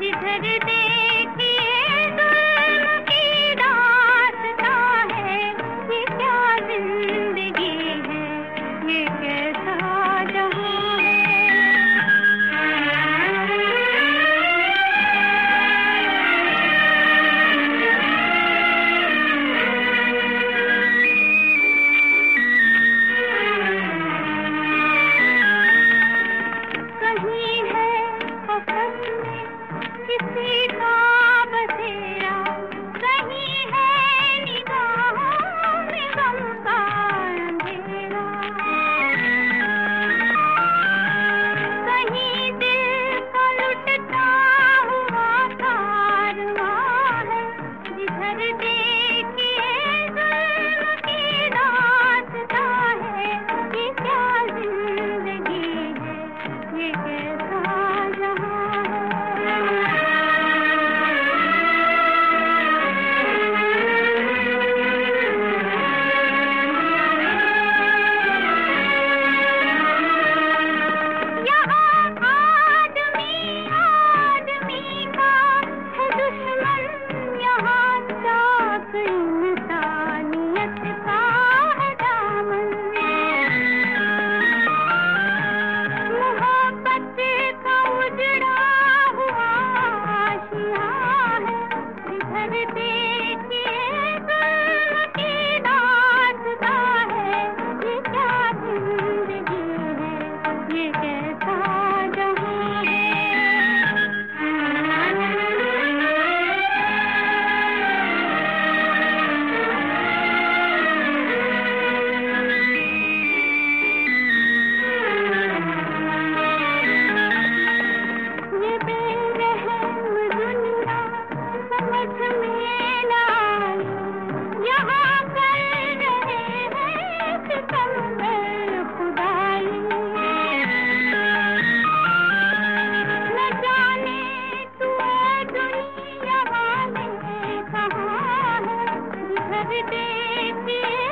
जिधर दे कर दे परदेसिए